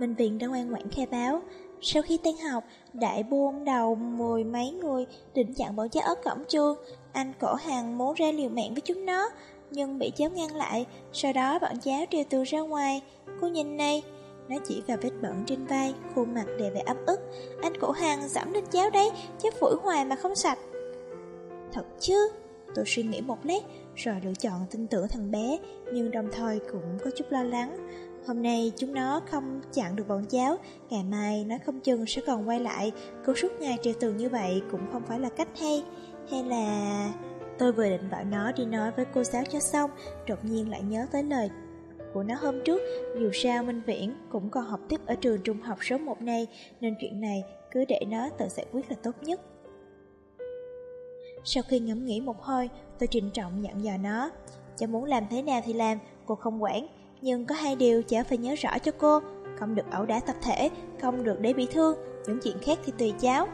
Bệnh Viện đã ngoan ngoãn khai báo. Sau khi tan học, đại buôn đầu mười mấy người định chặn bọn cháu ở cổng trường. Anh cổ hàng muốn ra liều mạng với chúng nó, nhưng bị cháu ngăn lại. Sau đó bọn cháu treo tường ra ngoài. Cô nhìn này, nó chỉ vào vết bẩn trên vai, khuôn mặt đầy vẻ ấm ức. Anh cổ hàng dẫm lên cháu đấy, cháu phủi hoài mà không sạch. Thật chứ? Tôi suy nghĩ một lát, rồi lựa chọn tin tưởng thằng bé, nhưng đồng thời cũng có chút lo lắng. Hôm nay chúng nó không chặn được bọn cháu, ngày mai nó không chừng sẽ còn quay lại, cứ suốt ngày treo tường như vậy cũng không phải là cách hay. Hay là... Tôi vừa định bảo nó đi nói với cô giáo cho xong, đột nhiên lại nhớ tới lời của nó hôm trước, dù sao Minh Viễn cũng còn học tiếp ở trường trung học số 1 này, nên chuyện này cứ để nó tự giải quyết là tốt nhất. Sau khi ngẫm nghĩ một hồi, tôi trịnh trọng nhận dò nó. Cháu muốn làm thế nào thì làm, cô không quản. Nhưng có hai điều cháu phải nhớ rõ cho cô. Không được ẩu đả tập thể, không được để bị thương. Những chuyện khác thì tùy cháu.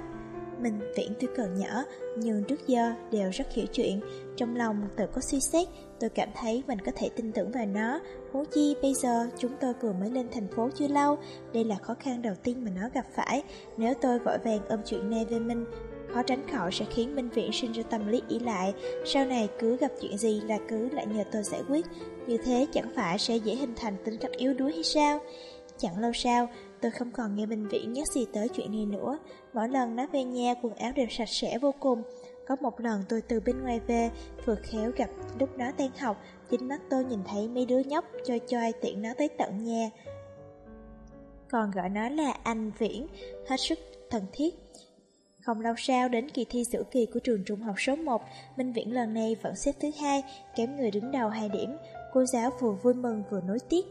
Mình viễn tuy cần nhỏ, nhưng trước giờ đều rất hiểu chuyện. Trong lòng tự có suy xét, tôi cảm thấy mình có thể tin tưởng vào nó. Huống chi bây giờ chúng tôi vừa mới lên thành phố chưa lâu, đây là khó khăn đầu tiên mà nó gặp phải. Nếu tôi vội vàng ôm chuyện này về mình, khó tránh khỏi sẽ khiến Minh Viễn sinh ra tâm lý ý lại, sau này cứ gặp chuyện gì là cứ lại nhờ tôi giải quyết, như thế chẳng phải sẽ dễ hình thành tính cách yếu đuối hay sao? Chẳng lâu sau, tôi không còn nghe Minh Viễn nhắc gì tới chuyện này nữa, mỗi lần nó về nhà quần áo đều sạch sẽ vô cùng. Có một lần tôi từ bên ngoài về, vừa khéo gặp lúc nó tan học, chính mắt tôi nhìn thấy mấy đứa nhóc chơi chơi tiện nó tới tận nhà. Còn gọi nó là anh Viễn, hết sức thân thiết. Không lâu sau đến kỳ thi giữa kỳ của trường trung học số 1, Minh Viễn lần này vẫn xếp thứ hai, kém người đứng đầu 2 điểm. Cô giáo vừa vui mừng vừa nối tiếc,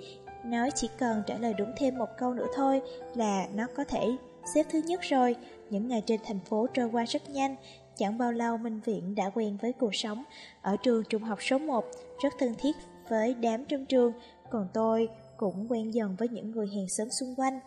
nói chỉ cần trả lời đúng thêm một câu nữa thôi là nó có thể xếp thứ nhất rồi. Những ngày trên thành phố trôi qua rất nhanh, chẳng bao lâu Minh Viễn đã quen với cuộc sống ở trường trung học số 1, rất thân thiết với đám trong trường, còn tôi cũng quen dần với những người hàng xóm xung quanh.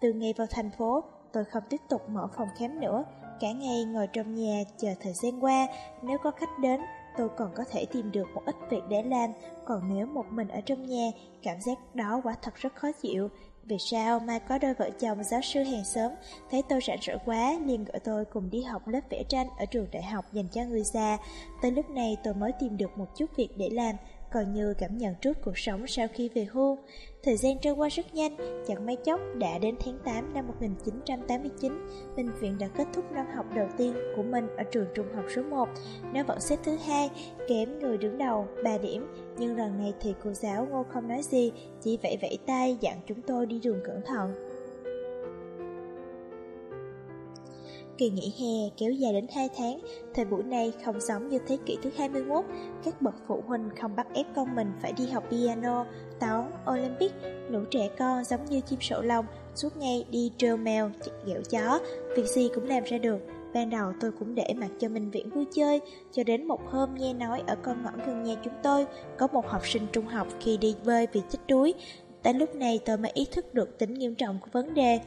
Từ ngày vào thành phố, tôi không tiếp tục mở phòng khám nữa, Cả ngày ngồi trong nhà chờ thời gian qua, nếu có khách đến, tôi còn có thể tìm được một ít việc để làm, còn nếu một mình ở trong nhà, cảm giác đó quả thật rất khó chịu. Vì sao mai có đôi vợ chồng giáo sư hàng sớm, thấy tôi rảnh rỗi quá, liền gọi tôi cùng đi học lớp vẽ tranh ở trường đại học dành cho người già. Tới lúc này tôi mới tìm được một chút việc để làm, coi như cảm nhận trước cuộc sống sau khi về hưu. Thời gian trôi qua rất nhanh, chẳng mấy chốc đã đến tháng 8 năm 1989, bệnh Viện đã kết thúc năm học đầu tiên của mình ở trường trung học số 1. Nó vẫn xếp thứ hai, kém người đứng đầu 3 điểm, nhưng lần này thì cô giáo ngô không nói gì, chỉ vẫy vẫy tay dặn chúng tôi đi đường cẩn thận. Kỳ nghỉ hè kéo dài đến 2 tháng, thời buổi này không giống như thế kỷ thứ 21, các bậc phụ huynh không bắt ép con mình phải đi học piano, toán, Olympic, lũ trẻ con giống như chim sổ lông, suốt ngày đi trêu mèo, ghẹo chó, việc gì cũng làm ra được. Ban đầu tôi cũng để mặc cho mình Viễn vui chơi, cho đến một hôm nghe nói ở con ngõ gần nhà chúng tôi có một học sinh trung học khi đi bơi vì chết đuối. Tới lúc này tôi mới ý thức được tính nghiêm trọng của vấn đề.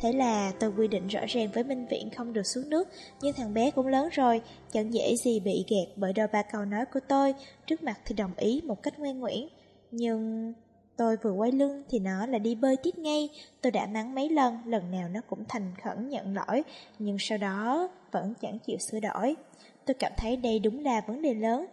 Thế là tôi quy định rõ ràng với Minh Viễn không được xuống nước, nhưng thằng bé cũng lớn rồi, chẳng dễ gì bị gạt bởi đôi ba câu nói của tôi, trước mặt thì đồng ý một cách ngoan ngoãn. Nhưng tôi vừa quay lưng thì nó là đi bơi tiếp ngay, tôi đã mắng mấy lần, lần nào nó cũng thành khẩn nhận lỗi, nhưng sau đó vẫn chẳng chịu sửa đổi. Tôi cảm thấy đây đúng là vấn đề lớn,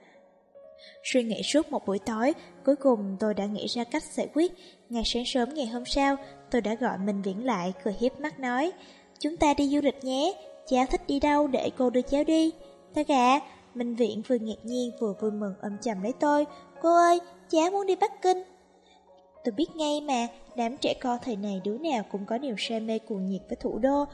Suy nghĩ suốt một buổi tối, cuối cùng tôi đã nghĩ ra cách giải quyết. Ngày sáng sớm ngày hôm sau, tôi đã gọi mình viễn lại, cười hiếp mắt nói, chúng ta đi du lịch nhé, cháu thích đi đâu để cô đưa cháu đi. Thật cả Minh Viện vừa ngạc nhiên vừa vui mừng ôm chầm lấy tôi, cô ơi, cháu muốn đi Bắc Kinh. Tôi biết ngay mà, đám trẻ con thời này đứa nào cũng có niềm say mê cuồng nhiệt với thủ đô.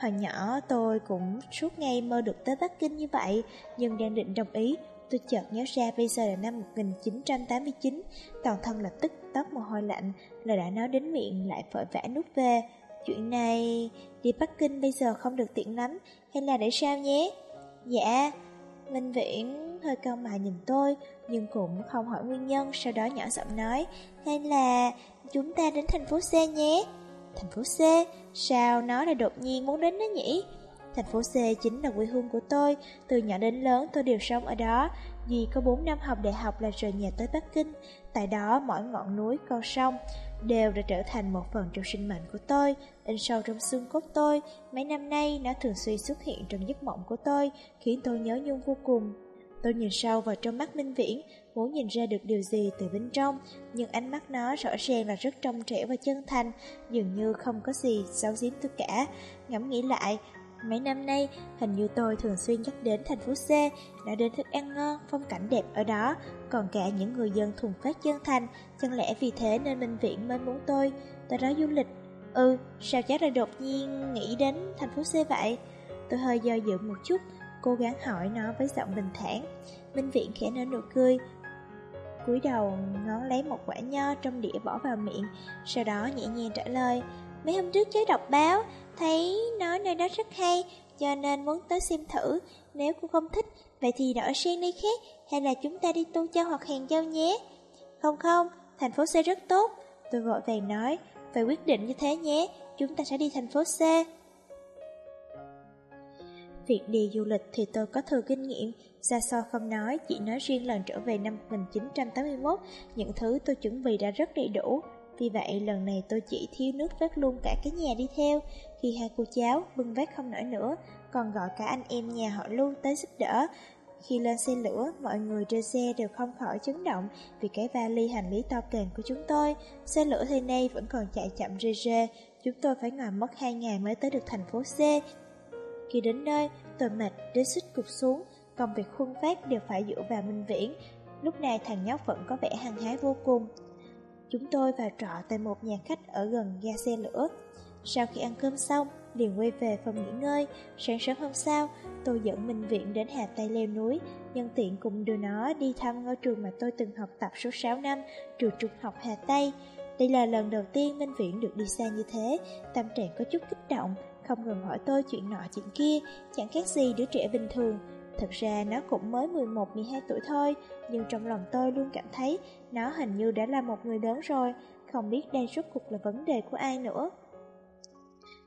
Hồi nhỏ tôi cũng suốt ngày mơ được tới Bắc Kinh như vậy, nhưng đang định đồng ý, Tôi chợt nhớ ra bây giờ là năm 1989, toàn thân lập tức tóc mồ hôi lạnh, lời đã nói đến miệng lại vội vã nút về. chuyện này đi Bắc Kinh bây giờ không được tiện lắm, hay là để sao nhé? Dạ, Minh Viễn hơi cao mà nhìn tôi, nhưng cũng không hỏi nguyên nhân, sau đó nhỏ giọng nói, hay là chúng ta đến thành phố C nhé? Thành phố C, sao nó lại đột nhiên muốn đến đó nhỉ? Thành phố C chính là quê hương của tôi, từ nhỏ đến lớn tôi đều sống ở đó. Vì có 4 năm học đại học là rời nhà tới Bắc Kinh, tại đó mỗi ngọn núi, con sông đều đã trở thành một phần trong sinh mệnh của tôi, in sâu trong xương cốt tôi. Mấy năm nay nó thường xuyên xuất hiện trong giấc mộng của tôi, khiến tôi nhớ nhung vô cùng. Tôi nhìn sâu vào trong mắt Minh Viễn, muốn nhìn ra được điều gì từ bên trong, nhưng ánh mắt nó rõ ràng là rất trong trẻo và chân thành, dường như không có gì xấu giếm tôi cả. Ngẫm nghĩ lại, mấy năm nay, hình như tôi thường xuyên nhắc đến thành phố C, đã đến thức ăn ngon, phong cảnh đẹp ở đó, còn cả những người dân thuần phát chân thành, chẳng lẽ vì thế nên Minh Viễn mới muốn tôi tới đó du lịch. Ừ, sao chắc lại đột nhiên nghĩ đến thành phố C vậy? Tôi hơi do dự một chút, cố gắng hỏi nó với giọng bình thản. Minh Viễn khẽ nở nụ cười, cúi đầu ngón lấy một quả nho trong đĩa bỏ vào miệng, sau đó nhẹ nhàng trả lời. Mấy hôm trước cháu đọc báo, thấy nói nơi đó rất hay, cho nên muốn tới xem thử. Nếu cô không thích, vậy thì đổi sang nơi khác, hay là chúng ta đi tu châu hoặc hàng châu nhé. Không không, thành phố C rất tốt. Tôi vội vàng nói, phải quyết định như thế nhé, chúng ta sẽ đi thành phố C. Việc đi du lịch thì tôi có thừa kinh nghiệm, xa so không nói, chỉ nói riêng lần trở về năm 1981, những thứ tôi chuẩn bị đã rất đầy đủ. Vì vậy lần này tôi chỉ thiếu nước vét luôn cả cái nhà đi theo, khi hai cô cháu bưng vét không nổi nữa, còn gọi cả anh em nhà họ Lưu tới giúp đỡ. Khi lên xe lửa, mọi người trên xe đều không khỏi chấn động vì cái vali hành lý to kền của chúng tôi. Xe lửa thế nay vẫn còn chạy chậm rê rê, chúng tôi phải ngồi mất hai ngày mới tới được thành phố C. Khi đến nơi, tôi mệt đến suýt cục xuống, công việc khuôn phát đều phải dựa vào Minh Viễn. Lúc này thằng nhóc vẫn có vẻ hăng hái vô cùng. Chúng tôi vào trọ tại một nhà khách ở gần ga xe lửa. Sau khi ăn cơm xong, liền quay về phòng nghỉ ngơi. Sáng sớm hôm sau, tôi dẫn Minh Viện đến Hà Tây leo núi, nhân tiện cùng đưa nó đi thăm ngôi trường mà tôi từng học tập suốt 6 năm, trường trung học Hà Tây. Đây là lần đầu tiên Minh Viện được đi xa như thế, tâm trạng có chút kích động, không ngừng hỏi tôi chuyện nọ chuyện kia, chẳng khác gì đứa trẻ bình thường. Thật ra nó cũng mới 11-12 tuổi thôi, nhưng trong lòng tôi luôn cảm thấy nó hình như đã là một người lớn rồi, không biết đây rốt cuộc là vấn đề của ai nữa.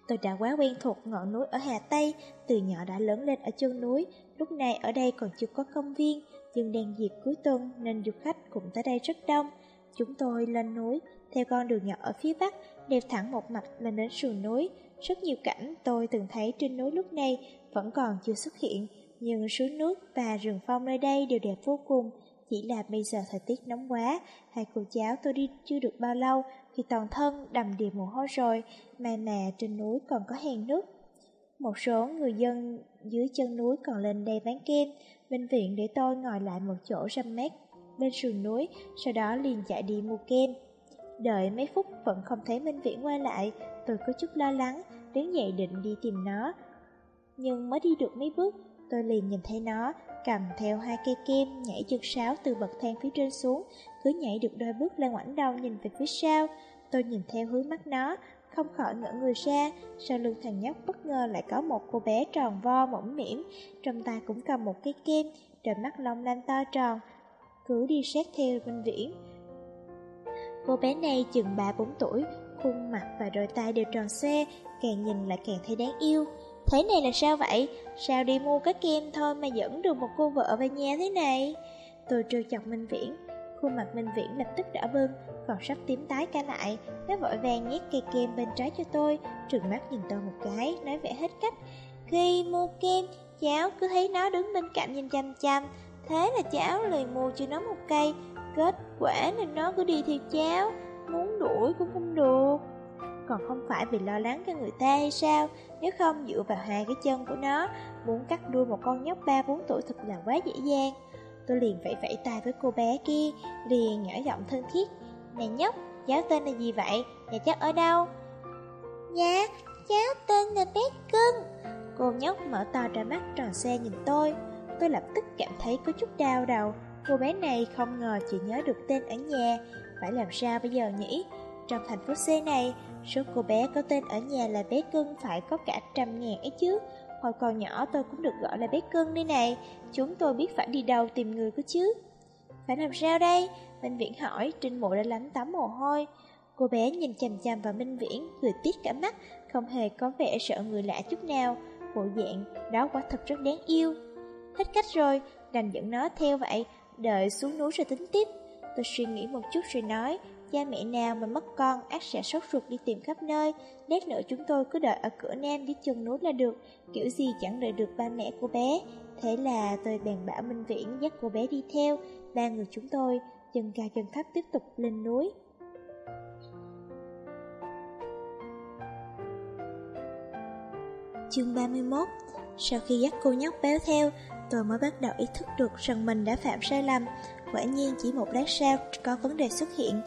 Tôi đã quá quen thuộc ngọn núi ở Hà Tây, từ nhỏ đã lớn lên ở chân núi, lúc này ở đây còn chưa có công viên, nhưng đang dịp cuối tuần nên du khách cũng tới đây rất đông. Chúng tôi lên núi, theo con đường nhỏ ở phía bắc, đẹp thẳng một mặt lên đến sườn núi. Rất nhiều cảnh tôi từng thấy trên núi lúc này vẫn còn chưa xuất hiện, nhưng suối nước và rừng phong nơi đây đều đẹp vô cùng. Chỉ là bây giờ thời tiết nóng quá, hai cô cháu tôi đi chưa được bao lâu thì toàn thân đầm đìa mồ hôi rồi, mà mà trên núi còn có hàng nước. Một số người dân dưới chân núi còn lên đây bán kem, bệnh viện để tôi ngồi lại một chỗ râm mát bên sườn núi, sau đó liền chạy đi mua kem. Đợi mấy phút vẫn không thấy Minh Viễn qua lại, tôi có chút lo lắng, đứng dậy định đi tìm nó. Nhưng mới đi được mấy bước, tôi liền nhìn thấy nó cầm theo hai cây kim nhảy chân sáo từ bậc thang phía trên xuống, cứ nhảy được đôi bước lên ngoảnh đầu nhìn về phía sau. Tôi nhìn theo hướng mắt nó, không khỏi ngỡ người ra, sau lưng thằng nhóc bất ngờ lại có một cô bé tròn vo mỏng mỉm, trong tay cũng cầm một cây kim đôi mắt long lanh to tròn, cứ đi sát theo bên viễn. Cô bé này chừng 3-4 tuổi, khuôn mặt và đôi tay đều tròn xoe, càng nhìn lại càng thấy đáng yêu. Thế này là sao vậy? Sao đi mua cái kem thôi mà dẫn được một cô vợ về nhà thế này? Tôi trêu chọc Minh Viễn, khuôn mặt Minh Viễn lập tức đỏ bừng, còn sắp tím tái cả lại. Nó vội vàng nhét cây kem bên trái cho tôi, trừng mắt nhìn tôi một cái, nói vẻ hết cách. Khi mua kem, cháu cứ thấy nó đứng bên cạnh nhìn chăm chăm, thế là cháu liền mua cho nó một cây. Kết quả nên nó cứ đi theo cháu, muốn đuổi cũng không được. Còn không phải vì lo lắng cho người ta hay sao? Nếu không dựa vào hai cái chân của nó Muốn cắt đuôi một con nhóc 3-4 tuổi thật là quá dễ dàng. Tôi liền vẫy vẫy tay với cô bé kia Liền nhỏ giọng thân thiết. Này nhóc, cháu tên là gì vậy? Nhà cháu ở đâu? Dạ, cháu tên là bé cưng. Cô nhóc mở to ra mắt tròn xe nhìn tôi. Tôi lập tức cảm thấy có chút đau đầu. Cô bé này không ngờ chỉ nhớ được tên ở nhà. Phải làm sao bây giờ nhỉ? Trong thành phố C này Số cô bé có tên ở nhà là bé cưng phải có cả trăm ngàn ấy chứ. Hồi còn nhỏ tôi cũng được gọi là bé cưng đây này. Chúng tôi biết phải đi đâu tìm người cơ chứ. Phải làm sao đây? Minh Viễn hỏi, Trinh Mộ đã lánh tắm mồ hôi. Cô bé nhìn chằm chằm vào Minh Viễn, cười tít cả mắt Không hề có vẻ sợ người lạ chút nào. Bộ dạng đó quả thật rất đáng yêu. Hết cách rồi, đành dẫn nó theo vậy Đợi xuống núi rồi tính tiếp. Tôi suy nghĩ một chút rồi nói Cha mẹ nào mà mất con, ác sẽ sốt ruột đi tìm khắp nơi. Lát nữa chúng tôi cứ đợi ở cửa nam dưới chân núi là được. Kiểu gì chẳng đợi được ba mẹ của bé. Thế là tôi bèn bảo Minh Viễn dắt cô bé đi theo. Ba người chúng tôi chân cao chân thấp tiếp tục lên núi. Chương 31 Sau khi dắt cô nhóc béo theo, Tôi mới bắt đầu ý thức được rằng mình đã phạm sai lầm. Quả nhiên chỉ một lát sau, có vấn đề xuất hiện.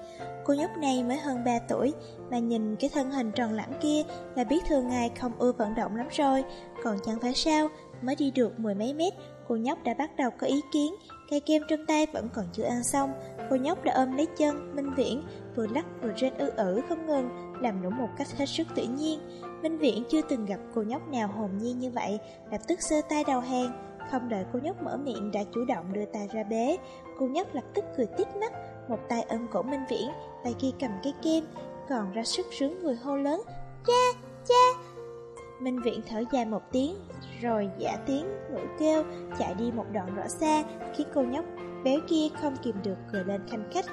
Cô nhóc này mới hơn 3 tuổi Mà nhìn cái thân hình tròn lẳng kia Là biết thường ngày không ưa vận động lắm rồi. Còn chẳng phải sao, Mới đi được mười mấy mét, Cô nhóc đã bắt đầu có ý kiến. Cây kem trong tay vẫn còn chưa ăn xong. Cô nhóc đã ôm lấy chân, Minh Viễn, Vừa lắc vừa rên ư ử không ngừng, Làm nổ một cách hết sức tự nhiên. Minh Viễn chưa từng gặp cô nhóc nào hồn nhiên như vậy, Lập tức sơ tay đầu hàng. Không đợi cô nhóc mở miệng đã chủ động đưa tay ra bế, Cô nhóc lập tức cười tít mắt. Một tay ôm cổ Minh Viễn Tay kia cầm cái kem Còn ra sức sướng người hô lớn Cha, cha! Minh Viễn thở dài một tiếng Rồi giả tiếng ngủ kêu Chạy đi một đoạn rõ xa Khiến cô nhóc béo kia không kìm được cười lên khanh khách.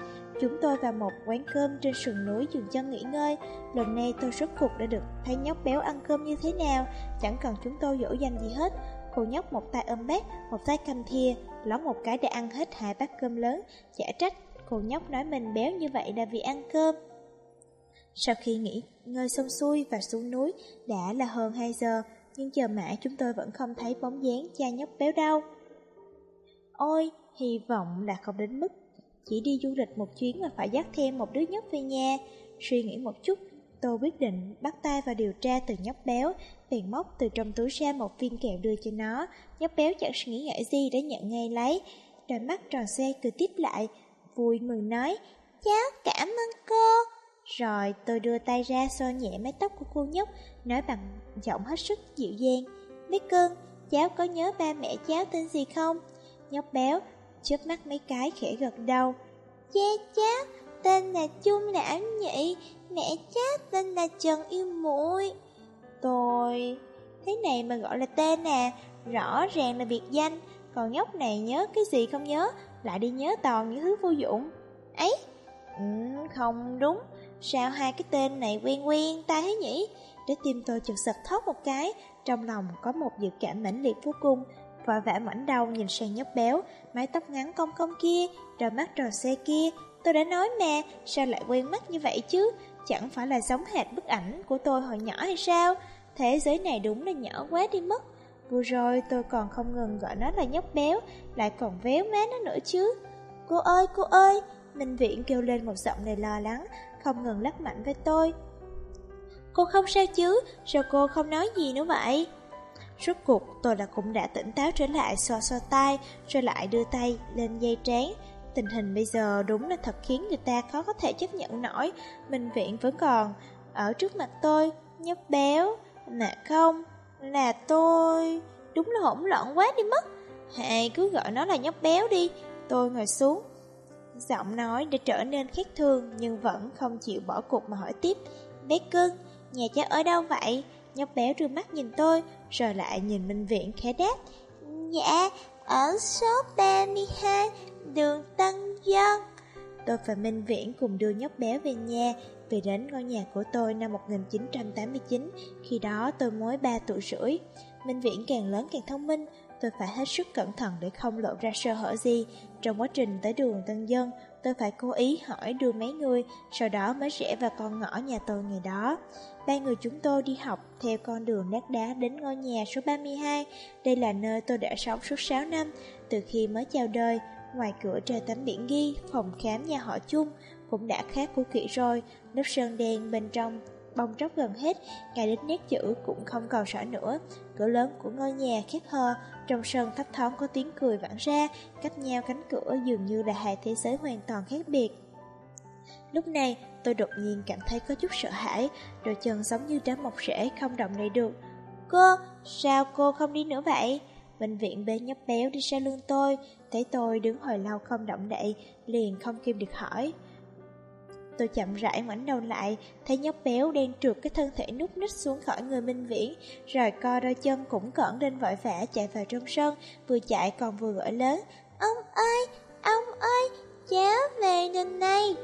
Chúng tôi vào một quán cơm trên sườn núi dừng chân nghỉ ngơi. Lần này tôi rốt cuộc đã được thấy nhóc béo ăn cơm như thế nào Chẳng cần chúng tôi dỗ dành gì hết. Cô nhóc một tay ôm bát, một tay cầm thìa, ló một cái để ăn hết hai bát cơm lớn, chả trách cô nhóc nói mình béo như vậy là vì ăn cơm. Sau khi nghỉ ngơi xong xuôi và xuống núi đã là hơn 2 giờ, nhưng chờ mãi chúng tôi vẫn không thấy bóng dáng cha nhóc béo đâu. Ôi, hy vọng là không đến mức chỉ đi du lịch một chuyến mà phải dắt thêm một đứa nhóc về nhà. Suy nghĩ một chút, Tôi quyết định bắt tay vào điều tra từ nhóc béo, bèn móc từ trong túi ra một viên kẹo đưa cho nó. Nhóc béo chẳng suy nghĩ ngợi gì đã nhận ngay lấy. Đôi mắt tròn xe cười tiếp lại, vui mừng nói, cháu cảm ơn cô. Rồi tôi đưa tay ra xoa nhẹ mái tóc của cô nhóc, nói bằng giọng hết sức dịu dàng. Bé cưng, cháu có nhớ ba mẹ cháu tên gì không? Nhóc béo, chớp mắt mấy cái khẽ gật đầu. Cha cháu, tên là Trung Lão nhị, Mẹ cháu tên là Trần Yêu Muội Tôi... Thế này mà gọi là tên à Rõ ràng là biệt danh Còn nhóc này nhớ cái gì không nhớ lại đi nhớ toàn những thứ vô dụng. Ấy ừ, Không đúng. Sao hai cái tên này quen quen ta thế nhỉ? Để tim tôi chợt sật thót một cái Trong lòng có một dự cảm mãnh liệt vô cùng. Vội vã mảnh đầu nhìn sang nhóc béo Mái tóc ngắn cong cong kia Đôi mắt tròn xe kia. Tôi đã nói mà Sao lại quen mắt như vậy chứ? Chẳng phải là giống hệt bức ảnh của tôi hồi nhỏ hay sao? Thế giới này đúng là nhỏ quá đi mất. Vừa rồi tôi còn không ngừng gọi nó là nhóc béo, Lại còn véo má nó nữa chứ. Cô ơi cô ơi! Minh Viễn kêu lên một giọng đầy lo lắng, Không ngừng lắc mạnh với tôi. Cô không sao chứ, Sao cô không nói gì nữa vậy? Rốt cuộc, tôi là cũng đã tỉnh táo trở lại, xoa xoa tay, Rồi lại đưa tay lên dây trán. Tình hình bây giờ đúng là thật khiến người ta khó có thể chấp nhận nổi. Minh Viễn vẫn còn Ở trước mặt tôi, Nhóc béo. Mà không là tôi. Đúng là hỗn loạn quá đi mất. Hãy cứ gọi nó là nhóc béo đi. Tôi ngồi xuống. Giọng nói để trở nên khác thường Nhưng vẫn không chịu bỏ cuộc mà hỏi tiếp. Bé cưng Nhà cháu ở đâu vậy? Nhóc béo đưa mắt nhìn tôi Rồi lại nhìn Minh Viện khẽ đáp. Dạ Ở số 32 đường Tân Dân. Tôi và Minh Viễn cùng đưa nhóc béo về nhà, về đến ngôi nhà của tôi năm 1989, khi đó tôi mới 3 tuổi rưỡi. Minh Viễn càng lớn càng thông minh, tôi phải hết sức cẩn thận để không lộ ra sơ hở gì. Trong quá trình tới đường Tân Dân, tôi phải cố ý hỏi đưa mấy người, sau đó mới rẽ vào con ngõ nhà tôi ngày đó. Ba người chúng tôi đi học theo con đường nát đá đến ngôi nhà số 32. Đây là nơi tôi đã sống suốt 6 năm, từ khi mới chào đời. Ngoài cửa treo tấm biển ghi phòng khám nhà họ chung cũng đã khác cũ kỹ rồi, lớp sơn đen bên trong bong tróc gần hết, ngay đến nét chữ cũng không còn rõ nữa. Cửa lớn của ngôi nhà khép hờ, trong sân thấp thoáng có tiếng cười vẳng ra, cách nhau cánh cửa dường như là hai thế giới hoàn toàn khác biệt. Lúc này, tôi đột nhiên cảm thấy có chút sợ hãi, đôi chân giống như đã mọc rễ không động đậy được. Cô, sao cô không đi nữa vậy? Bệnh viện bé nhóc béo đi sau lưng tôi, thấy tôi đứng hồi lâu không động đậy, liền không kịp được hỏi. Tôi chậm rãi ngoảnh đầu lại, thấy nhóc béo đang trượt cái thân thể nút nít xuống khỏi người Minh Viễn, rồi co đôi chân cũng cẩn lên vội vã chạy vào trong sân, vừa chạy còn vừa gọi lớn. Ông ơi, ông ơi, cháu về đình này.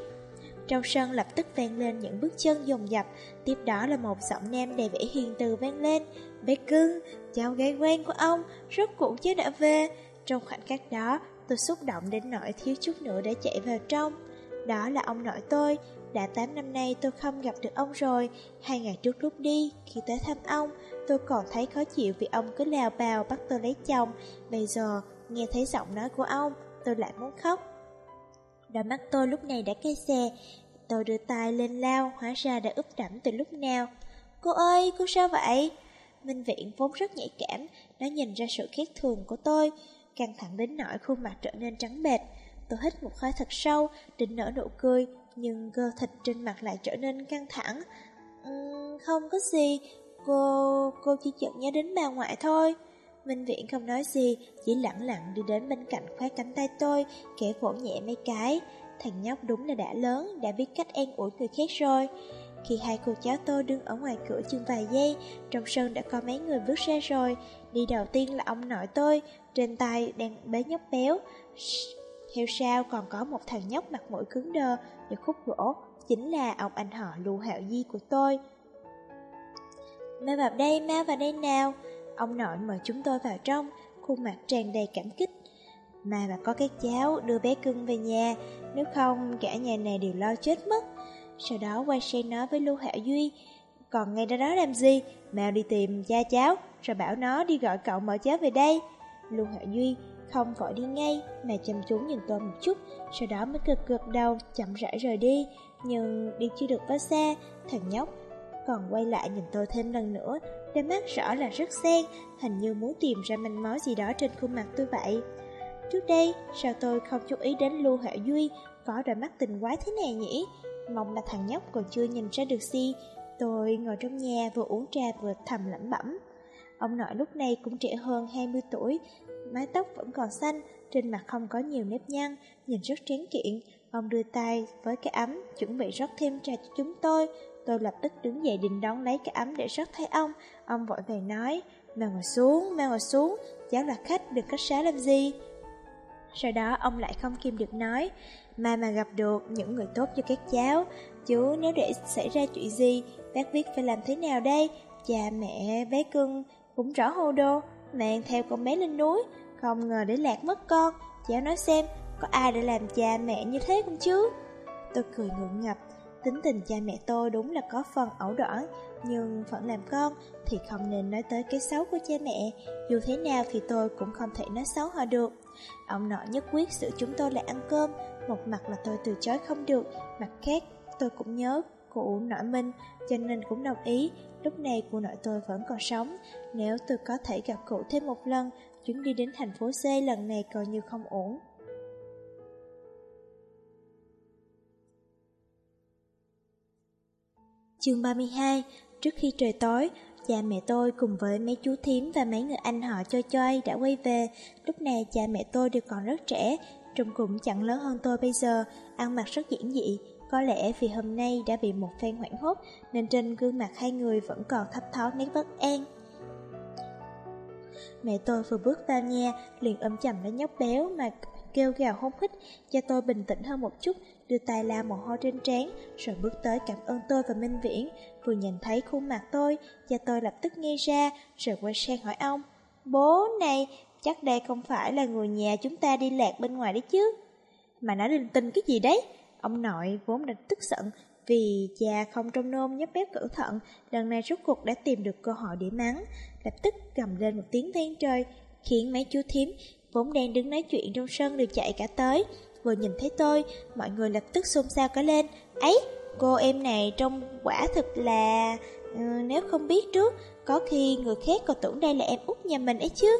Trong sân lập tức vang lên những bước chân dồn dập, tiếp đó là một giọng nam đầy vẻ hiền từ vang lên. Bé cưng, cháu gái quen của ông, rốt cuộc cháu đã về. Trong khoảnh khắc đó, tôi xúc động đến nỗi thiếu chút nữa đã chạy vào trong. Đó là ông nội tôi, đã 8 năm nay tôi không gặp được ông rồi. Hai ngày trước lúc đi, khi tới thăm ông, tôi còn thấy khó chịu vì ông cứ lào bào bắt tôi lấy chồng. Bây giờ, nghe thấy giọng nói của ông, tôi lại muốn khóc. Đôi mắt tôi lúc này đã cay xè, tôi đưa tay lên lao, hóa ra đã ướp đẫm từ lúc nào. Cô ơi, cô sao vậy? Minh Viện vốn rất nhạy cảm, nó nhìn ra sự khiết thường của tôi, căng thẳng đến nỗi khuôn mặt trở nên trắng bệch. Tôi hít một hơi thật sâu, định nở nụ cười, nhưng cơ thịt trên mặt lại trở nên căng thẳng. Uhm, không có gì, cô, cô chỉ chợt nhớ đến bà ngoại thôi. Minh Viễn không nói gì, chỉ lặng lặng đi đến bên cạnh khoát cánh tay tôi, kẻ vỗ nhẹ mấy cái. Thằng nhóc đúng là đã lớn, đã biết cách an ủi người khác rồi. Khi hai cô cháu tôi đứng ở ngoài cửa chừng vài giây, trong sân đã có mấy người bước ra rồi. Đi đầu tiên là ông nội tôi, trên tay đang bế nhóc béo. Theo sau còn có một thằng nhóc mặt mũi cứng đơ, như khúc gỗ, chính là ông anh họ Lưu Hạo Di của tôi. Ma vào đây, ma vào đây nào. Ông nội mời chúng tôi vào trong, khuôn mặt tràn đầy cảm kích. Mà mà có cái cháu đưa bé cưng về nhà, nếu không cả nhà này đều lo chết mất. Sau đó quay sang nói với Lưu Hạo Duy, còn ngay đó đó làm gì, mau đi tìm cha cháu, rồi bảo nó đi gọi cậu mở cháu về đây. Lưu Hạo Duy không vội đi ngay, mà chăm chú nhìn tôi một chút, sau đó mới cực cực đầu, chậm rãi rời đi. Nhưng đi chưa được bao xa, thằng nhóc còn quay lại nhìn tôi thêm lần nữa, đôi mắt rõ là rất sen, hình như muốn tìm ra manh mối gì đó trên khuôn mặt tôi vậy. Trước đây, sao tôi không chú ý đến Lưu hệ Duy có đôi mắt tình quái thế này nhỉ? Mong là thằng nhóc còn chưa nhìn ra được gì. Tôi ngồi trong nhà vừa uống trà vừa thầm lẩm bẩm. Ông nội lúc này cũng trẻ hơn 20 tuổi, mái tóc vẫn còn xanh, trên mặt không có nhiều nếp nhăn, nhìn rất tráng kiện. Ông đưa tay với cái ấm, chuẩn bị rót thêm trà cho chúng tôi. Tôi lập tức đứng dậy định đón lấy cái ấm để rót thay ông. Ông vội vàng nói, mang ngồi xuống, mang ngồi xuống, cháu là khách, đừng cách xá làm gì. Sau đó ông lại không kìm được nói, mà mà gặp được những người tốt cho các cháu, chứ nếu để xảy ra chuyện gì, bác biết phải làm thế nào đây? Cha mẹ bé cưng cũng rõ hồ đồ, mang theo con bé lên núi, không ngờ để lạc mất con. Cháu nói xem, có ai để làm cha mẹ như thế không chứ? Tôi cười ngượng ngập, tính tình cha mẹ tôi đúng là có phần ẩu đỏ, nhưng phận làm con thì không nên nói tới cái xấu của cha mẹ, dù thế nào thì tôi cũng không thể nói xấu họ được. Ông nội nhất quyết sự chúng tôi lại ăn cơm, một mặt là tôi từ chối không được, mặt khác tôi cũng nhớ của nội minh, cho nên cũng đồng ý. Lúc này cô nội tôi vẫn còn sống, nếu tôi có thể gặp cụ thêm một lần, chuyến đi đến thành phố C lần này coi như không ổn. Chương 32 Trước khi trời tối, cha mẹ tôi cùng với mấy chú thím và mấy người anh họ chơi chơi đã quay về. Lúc này cha mẹ tôi đều còn rất trẻ, trông cũng chẳng lớn hơn tôi bây giờ, ăn mặc rất giản dị. Có lẽ vì hôm nay đã bị một phen hoảng hốt nên trên gương mặt hai người vẫn còn thấp thoáng nét bất an. Mẹ tôi vừa bước vào nhà, liền ôm chầm lấy nhóc béo mà kêu gào hôn hít. Cha tôi bình tĩnh hơn một chút, đưa tay la mồ hôi trên trán, rồi bước tới cảm ơn tôi và Minh Viễn. Vừa nhìn thấy khuôn mặt tôi, cha tôi lập tức nghe ra, rồi quay sang hỏi ông. Bố này, chắc đây không phải là người nhà chúng ta đi lạc bên ngoài đấy chứ. Mà nói linh tinh cái gì đấy? Ông nội vốn đã tức giận, vì cha không trông nôm nhấp bếp cẩn thận, lần này rốt cuộc đã tìm được cơ hội để mắng, lập tức gầm lên một tiếng than trời, khiến mấy chú thím vốn đang đứng nói chuyện trong sân đều chạy cả tới. Vừa nhìn thấy tôi, mọi người lập tức xôn xao cả lên. Ấy, cô em này trông quả thực là... Ừ, nếu không biết trước, có khi người khác còn tưởng đây là em út nhà mình ấy chứ.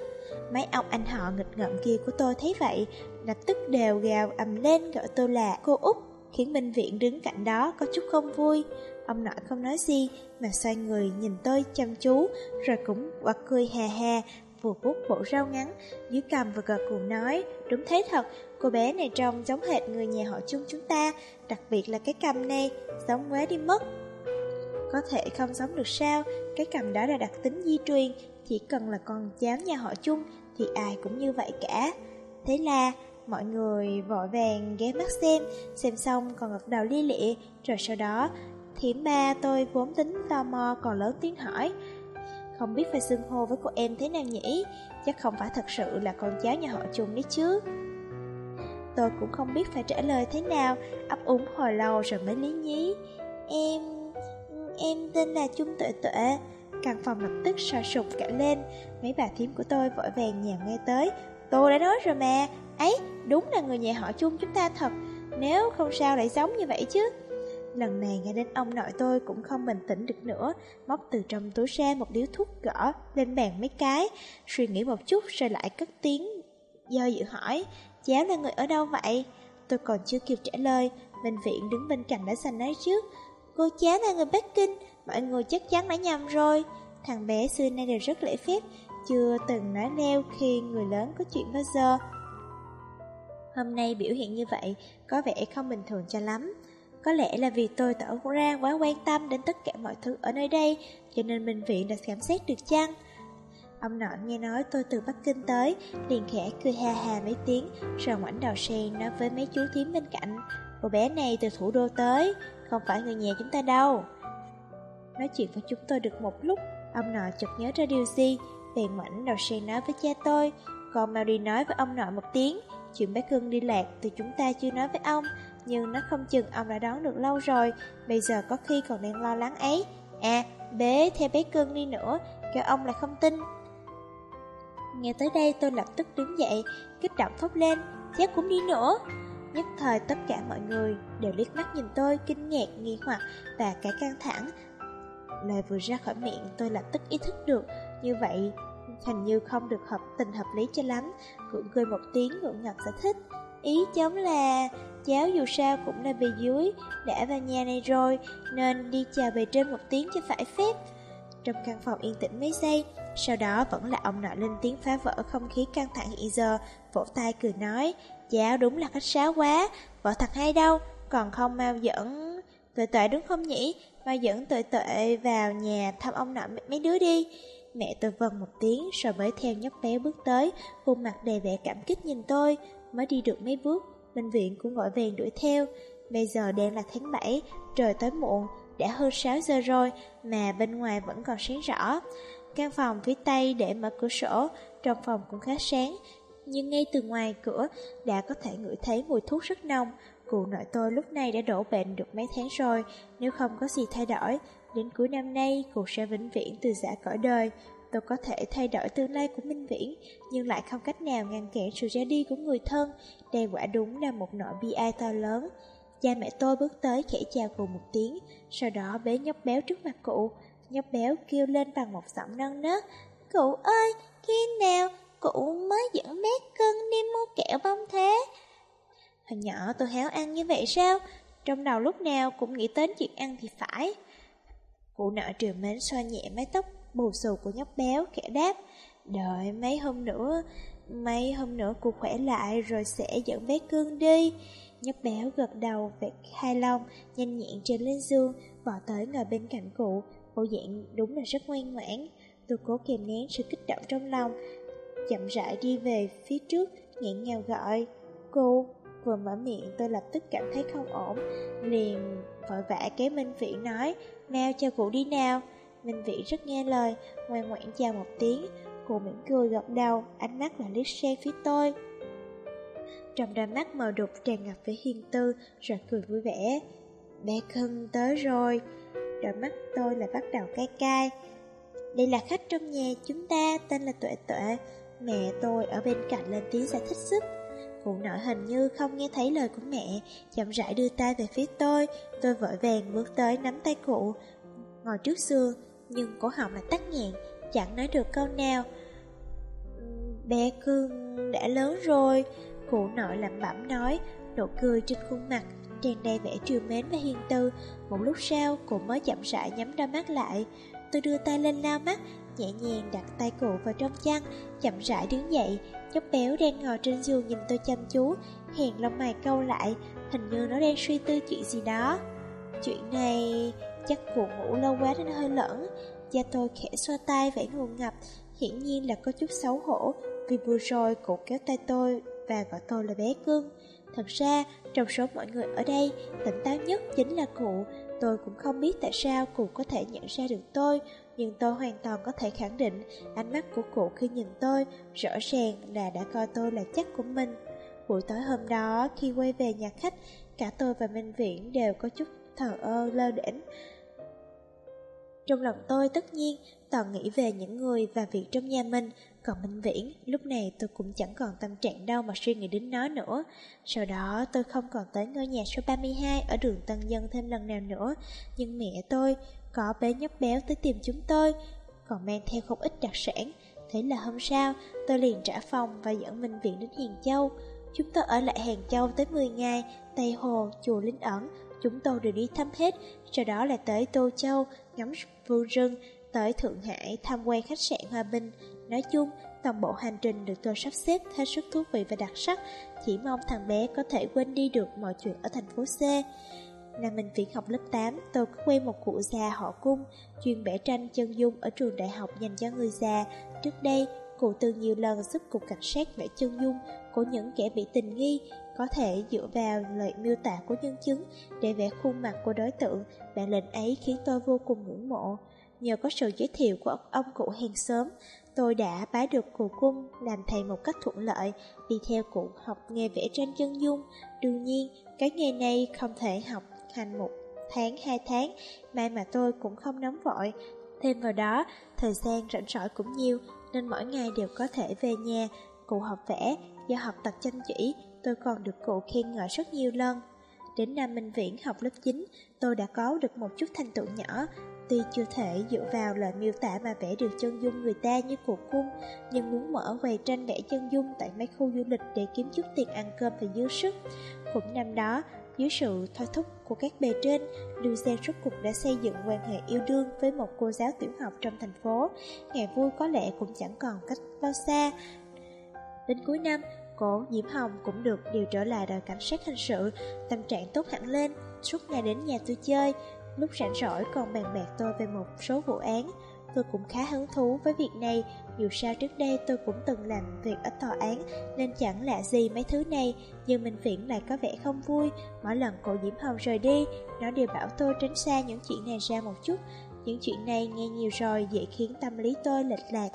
Mấy ông anh họ nghịch ngợm kia của tôi thấy vậy, lập tức đều gào ầm lên gọi tôi là cô út khiến Minh Viện đứng cạnh đó có chút không vui. Ông nội không nói gì, mà xoay người nhìn tôi chăm chú, rồi cũng bật cười hè hè, vừa vuốt bộ rau ngắn, dưới cầm vừa gật gù nói, đúng thế thật, cô bé này trông giống hệt người nhà họ chung chúng ta, đặc biệt là cái cầm này, giống quá đi mất. Có thể không giống được sao, cái cầm đó là đặc tính di truyền, chỉ cần là con cháu nhà họ chung thì ai cũng như vậy cả. Thế là mọi người vội vàng ghé mắt xem, xem xong còn gật đầu li lịa, rồi sau đó thiểm ba tôi vốn tính tò mò còn lớn tiếng hỏi. Không biết phải xưng hô với cô em thế nào nhỉ? Chắc không phải thật sự là con cháu nhà họ chung đấy chứ. Tôi cũng không biết phải trả lời thế nào, ấp úng hồi lâu rồi mới lý nhí. Em... em tên là Trung Tuệ Tuệ. Căn phòng lập tức sôi sụp cả lên, mấy bà thím của tôi vội vàng nhào nghe tới. Tôi đã nói rồi mà, ấy, đúng là người nhà họ chung chúng ta thật, nếu không sao lại giống như vậy chứ. Lần này nghe đến ông nội tôi cũng không bình tĩnh được nữa Móc từ trong túi ra một điếu thuốc gõ lên bàn mấy cái Suy nghĩ một chút rồi lại cất tiếng Do dự hỏi Cháu là người ở đâu vậy? Tôi còn chưa kịp trả lời Bệnh viện đứng bên cạnh đã xanh nói trước Cô cháu là người Bắc Kinh Mọi người chắc chắn đã nhầm rồi Thằng bé xưa nay đều rất lễ phép Chưa từng nói leo khi người lớn có chuyện bao giờ Hôm nay biểu hiện như vậy Có vẻ không bình thường cho lắm có lẽ là vì tôi tỏ ra quá quan tâm đến tất cả mọi thứ ở nơi đây, cho nên bệnh viện đã khám xét được chăng? Ông nội nghe nói tôi từ Bắc Kinh tới, liền khẽ cười ha ha mấy tiếng, rồi ngoảnh đầu sen nói với mấy chú thím bên cạnh. Cô bé này từ thủ đô tới, không phải người nhà chúng ta đâu. Nói chuyện với chúng tôi được một lúc, ông nội chợt nhớ ra điều gì, bèn ngoảnh đầu sen nói với cha tôi. còn mau đi nói với ông nội một tiếng, chuyện bé cưng đi lạc thì chúng ta chưa nói với ông, nhưng nó không chừng ông đã đón được lâu rồi, bây giờ có khi còn đang lo lắng ấy. À, bế theo bé cưng đi nữa, kêu ông lại không tin. Nghe tới đây tôi lập tức đứng dậy, kích động thốt lên, chắc cũng đi nữa. Nhất thời tất cả mọi người đều liếc mắt nhìn tôi kinh ngạc, nghi hoặc và cả căng thẳng. Lời vừa ra khỏi miệng tôi lập tức ý thức được, như vậy hình như không được hợp tình hợp lý cho lắm, cũng cười một tiếng ngượng ngập giải thích. Ý chấm là cháu dù sao cũng là về dưới, đã vào nhà này rồi, nên đi chào về trên một tiếng cho phải phép. Trong căn phòng yên tĩnh mấy giây, sau đó vẫn là ông nội lên tiếng phá vỡ không khí căng thẳng hiện giờ, vỗ tay cười nói, cháu đúng là khách sáo quá, vợ thật hay đâu, còn không mau dẫn... Tuệ tuệ đúng không nhỉ? Mau dẫn tuệ tuệ vào nhà thăm ông nội mấy đứa đi. Mẹ tôi vâng một tiếng rồi mới theo nhóc bé bước tới, khuôn mặt đầy vẻ cảm kích nhìn tôi mới đi được mấy bước, bệnh viện cũng gọi vàng đuổi theo. Bây giờ đang là tháng 7, trời tối muộn, đã hơn 6 giờ rồi mà bên ngoài vẫn còn sáng rõ. Căn phòng phía tây để mở cửa sổ, trong phòng cũng khá sáng, nhưng ngay từ ngoài cửa đã có thể ngửi thấy mùi thuốc rất nồng. Cụ nội tôi lúc này đã đổ bệnh được mấy tháng rồi, nếu không có gì thay đổi, đến cuối năm nay cụ sẽ vĩnh viễn từ giả cõi đời. Tôi có thể thay đổi tương lai của Minh Viễn, nhưng lại không cách nào ngăn cản sự ra đi của người thân. Đây quả đúng là một nỗi bi ai to lớn. Cha mẹ tôi bước tới khẽ chào cụ một tiếng, sau đó bế nhóc béo trước mặt cụ. Nhóc béo kêu lên bằng một giọng non nớt. Cụ ơi, khi nào cụ mới dẫn bé cưng đi mua kẹo bông thế? Hồi nhỏ tôi héo ăn như vậy sao? Trong đầu lúc nào cũng nghĩ đến chuyện ăn thì phải. Cụ nợ triều mến xoa nhẹ mái tóc bù xù của nhóc béo, khẽ đáp. Đợi mấy hôm nữa, Mấy hôm nữa cô khỏe lại rồi sẽ dẫn bé cương đi. Nhóc béo gật đầu vẹt hai lông, Nhanh nhẹn trên lên giường Bỏ tới ngồi bên cạnh cụ. Bộ dạng đúng là rất ngoan ngoãn. Tôi cố kìm nén sự kích động trong lòng. Chậm rãi đi về phía trước nhẹ ngào gọi. Cô Vừa mở miệng tôi lập tức cảm thấy không ổn Liền vội vã kéo Minh Vĩ nói Nào cho cụ đi nào Minh Vĩ rất nghe lời, ngoan ngoãn chào một tiếng, cô mỉm cười gật đầu, ánh mắt là liếc xe phía tôi. Trong đôi mắt màu đục tràn ngập với hiên tư, rồi cười vui vẻ. Bé cưng tới rồi, đôi mắt tôi lại bắt đầu cay cay. Đây là khách trong nhà chúng ta, tên là Tuệ Tuệ. Mẹ tôi ở bên cạnh lên tiếng giải thích sức. Cụ nội hình như không nghe thấy lời của mẹ, chậm rãi đưa tay về phía tôi. Tôi vội vàng bước tới nắm tay cụ, ngồi trước giường, nhưng cổ họng lại tắt nghẹn, chẳng nói được câu nào. Bé cưng đã lớn rồi, cụ nội lẩm bẩm nói, nụ cười trên khuôn mặt tràn đầy vẻ trìu mến và hiền từ. Một lúc sau, cụ mới chậm rãi nhắm đôi mắt lại. Tôi đưa tay lên lau mắt, nhẹ nhàng đặt tay cụ vào trong chăn, chậm rãi đứng dậy. Nhóc béo đang ngồi trên giường nhìn tôi chăm chú, hèn lông mày câu lại, hình như nó đang suy tư chuyện gì đó. Chuyện này chắc cụ ngủ lâu quá nên hơi lẫn. Gia tôi khẽ xoa tay vẻ nguồn ngập, hiển nhiên là có chút xấu hổ, vì vừa rồi cụ kéo tay tôi và gọi tôi là bé cưng. Thật ra, trong số mọi người ở đây, tỉnh táo nhất chính là cụ. Tôi cũng không biết tại sao cụ có thể nhận ra được tôi, nhưng tôi hoàn toàn có thể khẳng định ánh mắt của cụ khi nhìn tôi rõ ràng là đã coi tôi là chắc của mình. Buổi tối hôm đó, khi quay về nhà khách, cả tôi và Minh Viễn đều có chút thờ ơ lơ đễnh. Trong lòng tôi tất nhiên toàn nghĩ về những người và việc trong nhà mình, còn Minh Viễn, lúc này tôi cũng chẳng còn tâm trạng đâu mà suy nghĩ đến nó nữa. Sau đó tôi không còn tới ngôi nhà số 32 ở đường Tân Dân thêm lần nào nữa, nhưng mẹ tôi có bé nhóc béo tới tìm chúng tôi, còn mang theo không ít đặc sản. Thế là hôm sau, tôi liền trả phòng và dẫn Minh viện đến Hiền Châu. Chúng tôi ở lại Hàng Châu tới 10 ngày, Tây Hồ, Chùa Linh Ẩn, chúng tôi đều đi thăm hết, sau đó là tới Tô Châu, ngắm vườn rừng, tới Thượng Hải tham quan khách sạn Hòa Bình. Nói chung, toàn bộ hành trình được tôi sắp xếp hết sức thú vị và đặc sắc, chỉ mong thằng bé có thể quên đi được mọi chuyện ở thành phố C. Năm mình viễn học lớp 8, tôi có quen một cụ già họ cung, chuyên vẽ tranh chân dung ở trường đại học dành cho người già. Trước đây, cụ từng nhiều lần giúp cục cảnh sát vẽ chân dung của những kẻ bị tình nghi, có thể dựa vào lời miêu tả của nhân chứng để vẽ khuôn mặt của đối tượng. Bản lệnh ấy khiến tôi vô cùng ngưỡng mộ. Nhờ có sự giới thiệu của ông cụ hàng sớm, tôi đã bái được cụ cung làm thầy một cách thuận lợi, đi theo cụ học nghề vẽ tranh chân dung. Đương nhiên, cái nghề này không thể học hành một tháng, hai tháng, may mà tôi cũng không nóng vội. Thêm vào đó, thời gian rảnh rỗi cũng nhiều, nên mỗi ngày đều có thể về nhà, cụ học vẽ, do học tập chăm chỉ, tôi còn được cụ khen ngợi rất nhiều lần. Đến năm Minh Viễn học lớp 9, tôi đã có được một chút thành tựu nhỏ, Tuy chưa thể dựa vào lời miêu tả mà vẽ được chân dung người ta như cuộc cung, nhưng muốn mở quầy tranh vẽ chân dung tại mấy khu du lịch để kiếm chút tiền ăn cơm và dư sức. Cũng năm đó, dưới sự thôi thúc của các bề trên, Lưu Giang rốt cuộc đã xây dựng quan hệ yêu đương với một cô giáo tiểu học trong thành phố. Ngày vui có lẽ cũng chẳng còn cách bao xa. Đến cuối năm, cổ Diễm Hồng cũng được điều trở lại đội cảnh sát hình sự, tâm trạng tốt hẳn lên, suốt ngày đến nhà tôi chơi. Lúc rảnh rỗi còn bàn bạc tôi về một số vụ án Tôi cũng khá hứng thú với việc này. Dù sao trước đây tôi cũng từng làm việc ở tòa án, Nên chẳng lạ gì mấy thứ này. Nhưng Minh Viễn lại có vẻ không vui. Mỗi lần cô Diễm Hồng rời đi, Nó đều bảo tôi tránh xa những chuyện này ra một chút. Những chuyện này nghe nhiều rồi dễ khiến tâm lý tôi lệch lạc.